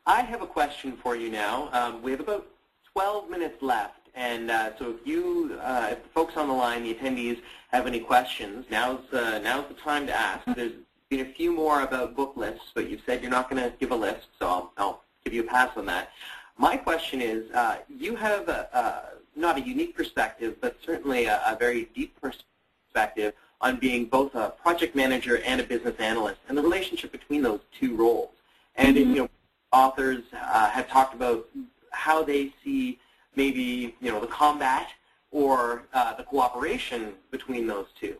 I have a question for you now. Um, we have about 12 minutes left, and uh, so if you, uh, if the folks on the line, the attendees, have any questions, now's uh, now's the time to ask. There's been a few more about book lists, but you've said you're not going to give a list, so I'll, I'll, give you a pass on that. My question is, uh, you have a, a, not a unique perspective, but certainly a, a very deep perspective on being both a project manager and a business analyst, and the relationship between those two roles. And mm -hmm. you know, authors uh, have talked about how they see maybe you know the combat or uh, the cooperation between those two.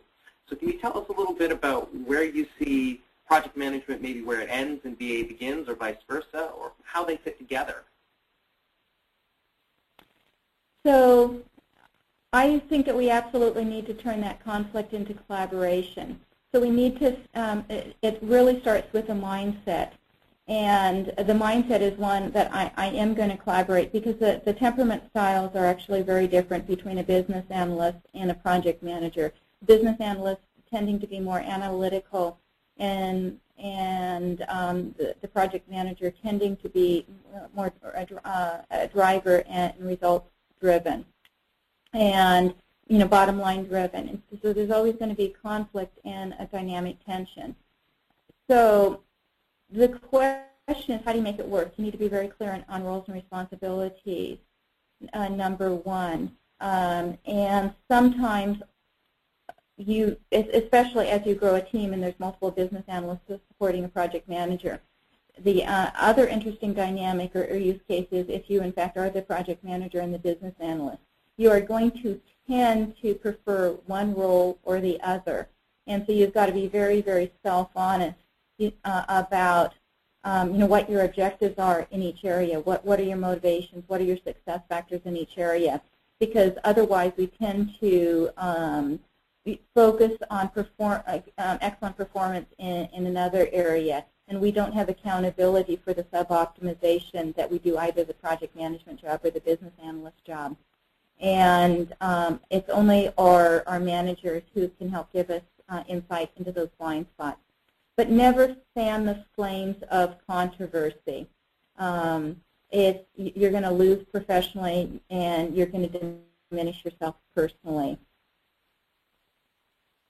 So can you tell us a little bit about where you see project management, maybe where it ends and BA begins, or vice versa, or how they fit together? So I think that we absolutely need to turn that conflict into collaboration. So we need to, um, it, it really starts with a mindset. And the mindset is one that I, I am going to collaborate because the, the temperament styles are actually very different between a business analyst and a project manager. Business analysts tending to be more analytical and and um, the, the, project manager tending to be more uh, a driver and results driven and you know bottom line driven. And so there's always going to be conflict and a dynamic tension. So the question is how do you make it work? You need to be very clear on, on roles and responsibilities, uh, number one. Um, and sometimes you, especially as you grow a team and there's multiple business analysts supporting a project manager, the uh, other interesting dynamic or, or, use case is if you, in fact, are the project manager and the business analyst, you are going to tend to prefer one role or the other. And so you've got to be very, very self-honest uh, about um, you know, what your objectives are in each area. What, what are your motivations? What are your success factors in each area? Because otherwise we tend to um, focus on perform, um, excellent performance in, in another area and we don't have accountability for the sub-optimization that we do either the project management job or the business analyst job. And um, it's only our, our managers who can help give us uh, insight into those blind spots. But never fan the flames of controversy. Um, it's, you're going to lose professionally and you're going to diminish yourself personally.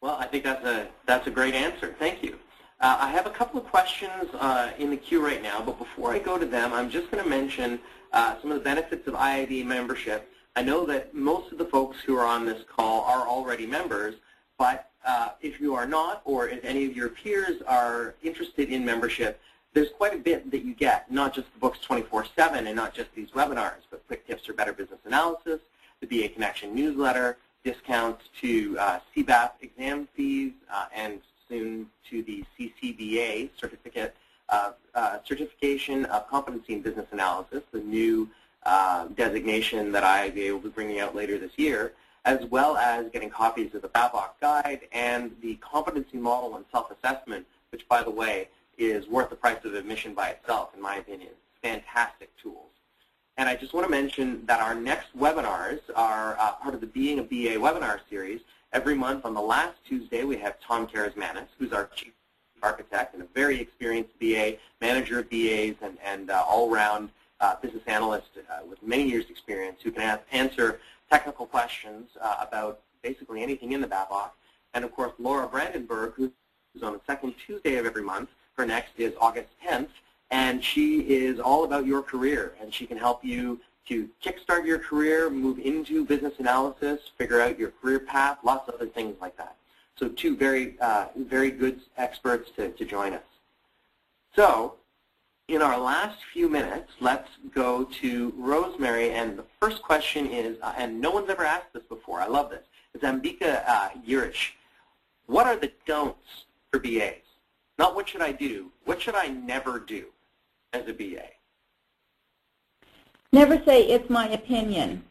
Well, I think that's a, that's a great answer. Thank you. Uh, I have a couple of questions uh, in the queue right now, but before I go to them, I'm just going to mention uh, some of the benefits of IIBA membership. I know that most of the folks who are on this call are already members, but uh, if you are not, or if any of your peers are interested in membership, there's quite a bit that you get, not just the books 24-7 and not just these webinars, but quick tips for better business analysis, the BA Connection newsletter, discounts to uh, CBAP exam fees, uh, and soon to the CCBA certificate of uh, certification of competency in business analysis, the new uh, designation that I will be bringing out later this year, as well as getting copies of the BABOK guide and the competency model and self-assessment, which, by the way, is worth the price of admission by itself, in my opinion. Fantastic tools. And I just want to mention that our next webinars are uh, part of the Being a BA webinar series, Every month on the last Tuesday, we have Tom Karasmanis, who's our chief architect and a very experienced BA, manager of BAs, and, and uh, all-round uh, business analyst uh, with many years' experience who can answer technical questions uh, about basically anything in the BABOK. And of course, Laura Brandenburg, who's on the second Tuesday of every month. Her next is August 10th, and she is all about your career, and she can help you to kickstart your career, move into business analysis, figure out your career path, lots of other things like that. So two very, uh, very good experts to, to join us. So in our last few minutes, let's go to Rosemary, and the first question is, uh, and no one's ever asked this before, I love this, it's Ambika uh, Girish. What are the don'ts for BAs? Not what should I do, what should I never do as a BA? Never say, it's my opinion.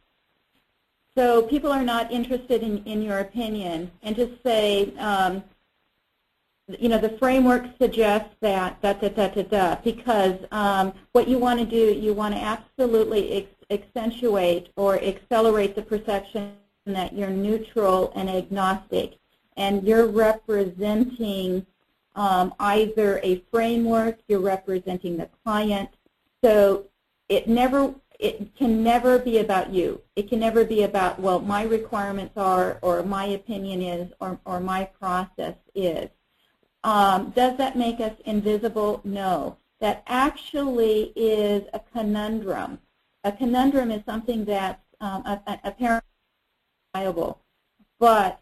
So people are not interested in, in your opinion. And just say, um, you know, the framework suggests that, da, da, da, da, da, because um, what you want to do, you want to absolutely accentuate or accelerate the perception that you're neutral and agnostic, and you're representing um, either a framework, you're representing the client. So it never it can never be about you. It can never be about, well, my requirements are, or my opinion is, or, or my process is. Um, does that make us invisible? No. That actually is a conundrum. A conundrum is something that's um, apparently viable, but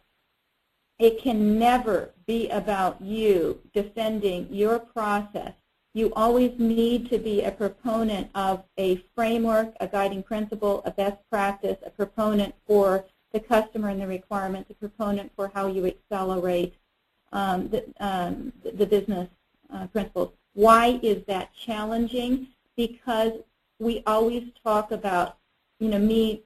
it can never be about you defending your process you always need to be a proponent of a framework, a guiding principle, a best practice, a proponent for the customer and the requirements, a proponent for how you accelerate um, the, um, the, business uh, principles. Why is that challenging? Because we always talk about, you know, me,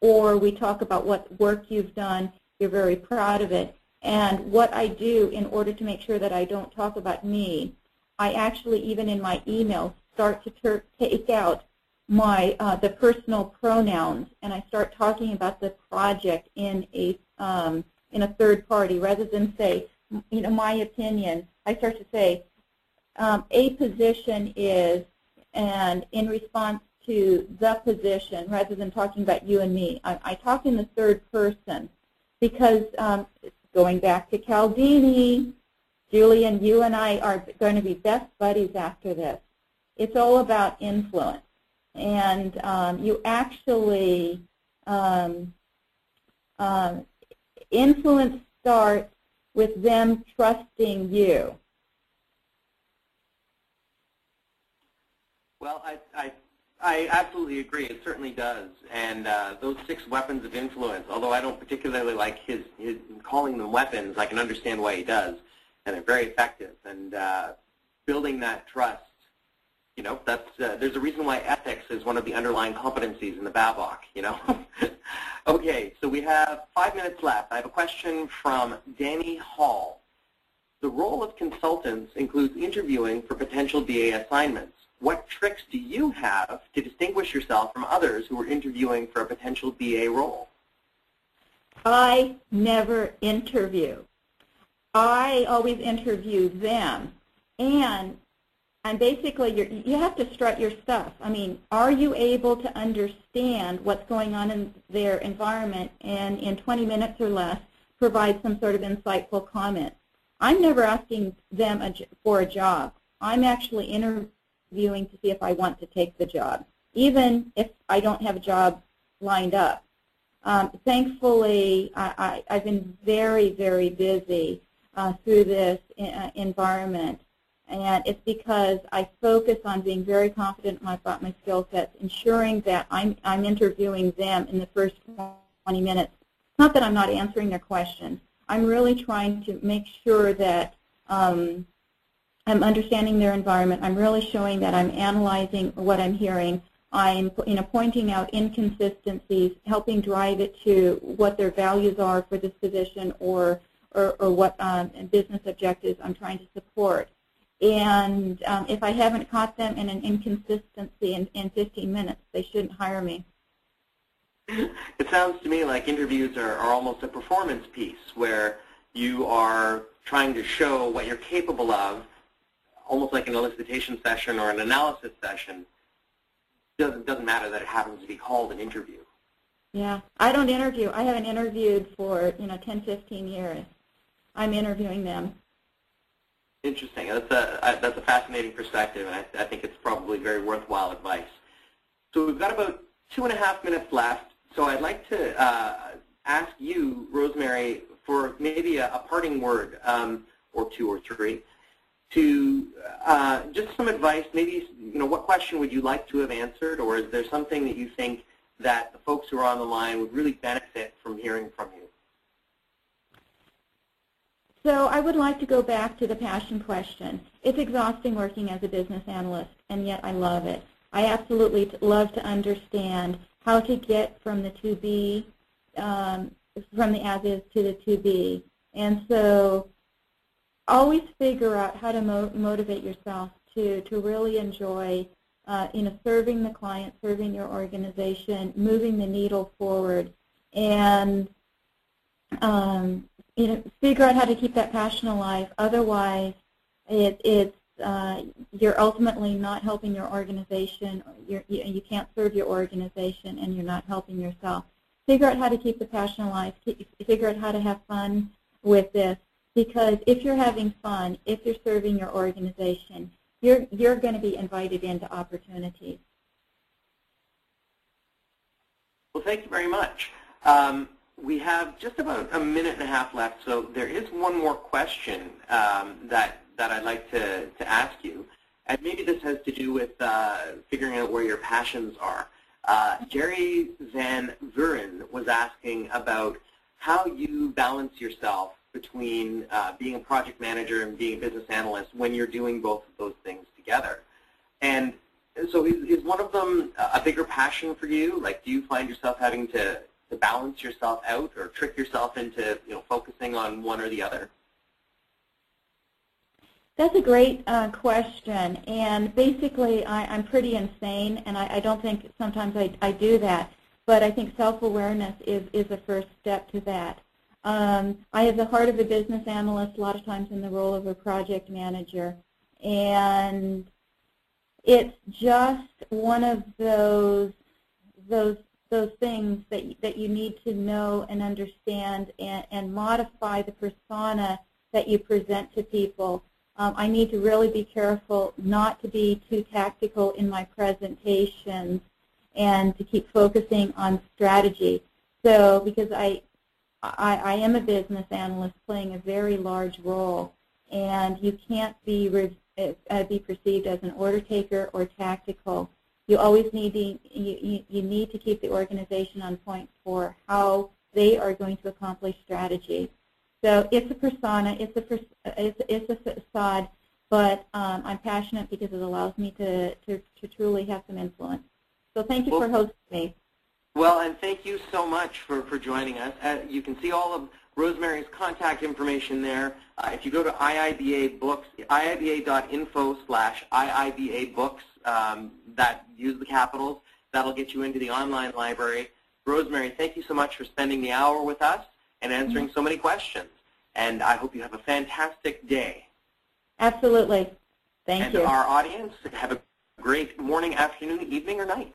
or we talk about what work you've done, you're very proud of it, and what I do in order to make sure that I don't talk about me I actually, even in my emails, start to take out my uh, the personal pronouns, and I start talking about the project in a um, in a third party rather than say, you know, my opinion. I start to say, um, a position is, and in response to the position, rather than talking about you and me, I, I talk in the third person because um, going back to Cialdini, Julian, you and I are going to be best buddies after this. It's all about influence. And um, you actually, um, um, influence starts with them trusting you. Well, I, I, I absolutely agree. It certainly does. And uh, those six weapons of influence, although I don't particularly like his, his calling them weapons, I can understand why he does. And they're very effective. And uh, building that trust, you know, that's uh, there's a reason why ethics is one of the underlying competencies in the BABOK, you know. okay, so we have five minutes left. I have a question from Danny Hall. The role of consultants includes interviewing for potential BA assignments. What tricks do you have to distinguish yourself from others who are interviewing for a potential BA role? I never interview. I always interview them. And and basically you you have to strut your stuff. I mean, are you able to understand what's going on in their environment and in 20 minutes or less provide some sort of insightful comment? I'm never asking them a, for a job. I'm actually interviewing to see if I want to take the job, even if I don't have a job lined up. Um, thankfully, I, I've been very, very busy uh, through this uh, environment and it's because I focus on being very confident about my skill sets, ensuring that I'm, I'm interviewing them in the first 20 minutes. Not that I'm not answering their questions. I'm really trying to make sure that um, I'm understanding their environment. I'm really showing that I'm analyzing what I'm hearing. I'm you know, pointing out inconsistencies, helping drive it to what their values are for this position or, or, or what um, business objectives I'm trying to support. And um, if I haven't caught them in an inconsistency in, in 15 minutes, they shouldn't hire me. It sounds to me like interviews are, are almost a performance piece where you are trying to show what you're capable of, almost like an elicitation session or an analysis session. Doesn't doesn't matter that it happens to be called an interview. Yeah, I don't interview. I haven't interviewed for you know 10, 15 years. I'm interviewing them. Interesting. That's a that's a fascinating perspective, and I, I think it's probably very worthwhile advice. So we've got about two and a half minutes left. So I'd like to uh, ask you, Rosemary, for maybe a, a parting word um, or two or three, to uh, just some advice. Maybe you know what question would you like to have answered, or is there something that you think that the folks who are on the line would really benefit from hearing from you? So I would like to go back to the passion question. It's exhausting working as a business analyst, and yet I love it. I absolutely love to understand how to get from the to be, um, from the as is to the to be. And so always figure out how to mo motivate yourself to, to really enjoy uh, you know, serving the client, serving your organization, moving the needle forward. And um, you know, figure out how to keep that passion alive. Otherwise, it, it's uh, you're ultimately not helping your organization. You're, you, you can't serve your organization, and you're not helping yourself. Figure out how to keep the passion alive. Figure out how to have fun with this. Because if you're having fun, if you're serving your organization, you're you're going to be invited into opportunities. Well, thank you very much. Um, we have just about a minute and a half left, so there is one more question um, that, that I'd like to, to ask you. And maybe this has to do with uh, figuring out where your passions are. Uh, Jerry Van Vuren was asking about how you balance yourself between uh, being a project manager and being a business analyst when you're doing both of those things together. And so is, is one of them a bigger passion for you? Like, do you find yourself having to to balance yourself out or trick yourself into you know focusing on one or the other? That's a great uh, question, and basically I, am pretty insane, and I, I don't think sometimes I, I, do that, but I think self-awareness is, is the first step to that. Um, I have the heart of a business analyst a lot of times in the role of a project manager, and it's just one of those those those things that, that you need to know and understand and, and modify the persona that you present to people. Um, I need to really be careful not to be too tactical in my presentations and to keep focusing on strategy. So because I, I, I am a business analyst playing a very large role and you can't be uh, be perceived as an order taker or tactical. You always need the, you, you, you need to keep the organization on point for how they are going to accomplish strategy. So it's a persona, it's a, it's, it's a facade, but um, I'm passionate because it allows me to, to, to truly have some influence. So thank you Well- for hosting me. Well, and thank you so much for, for joining us. Uh, you can see all of Rosemary's contact information there. Uh, if you go to IIBA Books, iiba.info slash IIBA Books, um, that use the capitals, that'll get you into the online library. Rosemary, thank you so much for spending the hour with us and answering so many questions. And I hope you have a fantastic day. Absolutely. Thank and you. our audience, have a great morning, afternoon, evening, or night.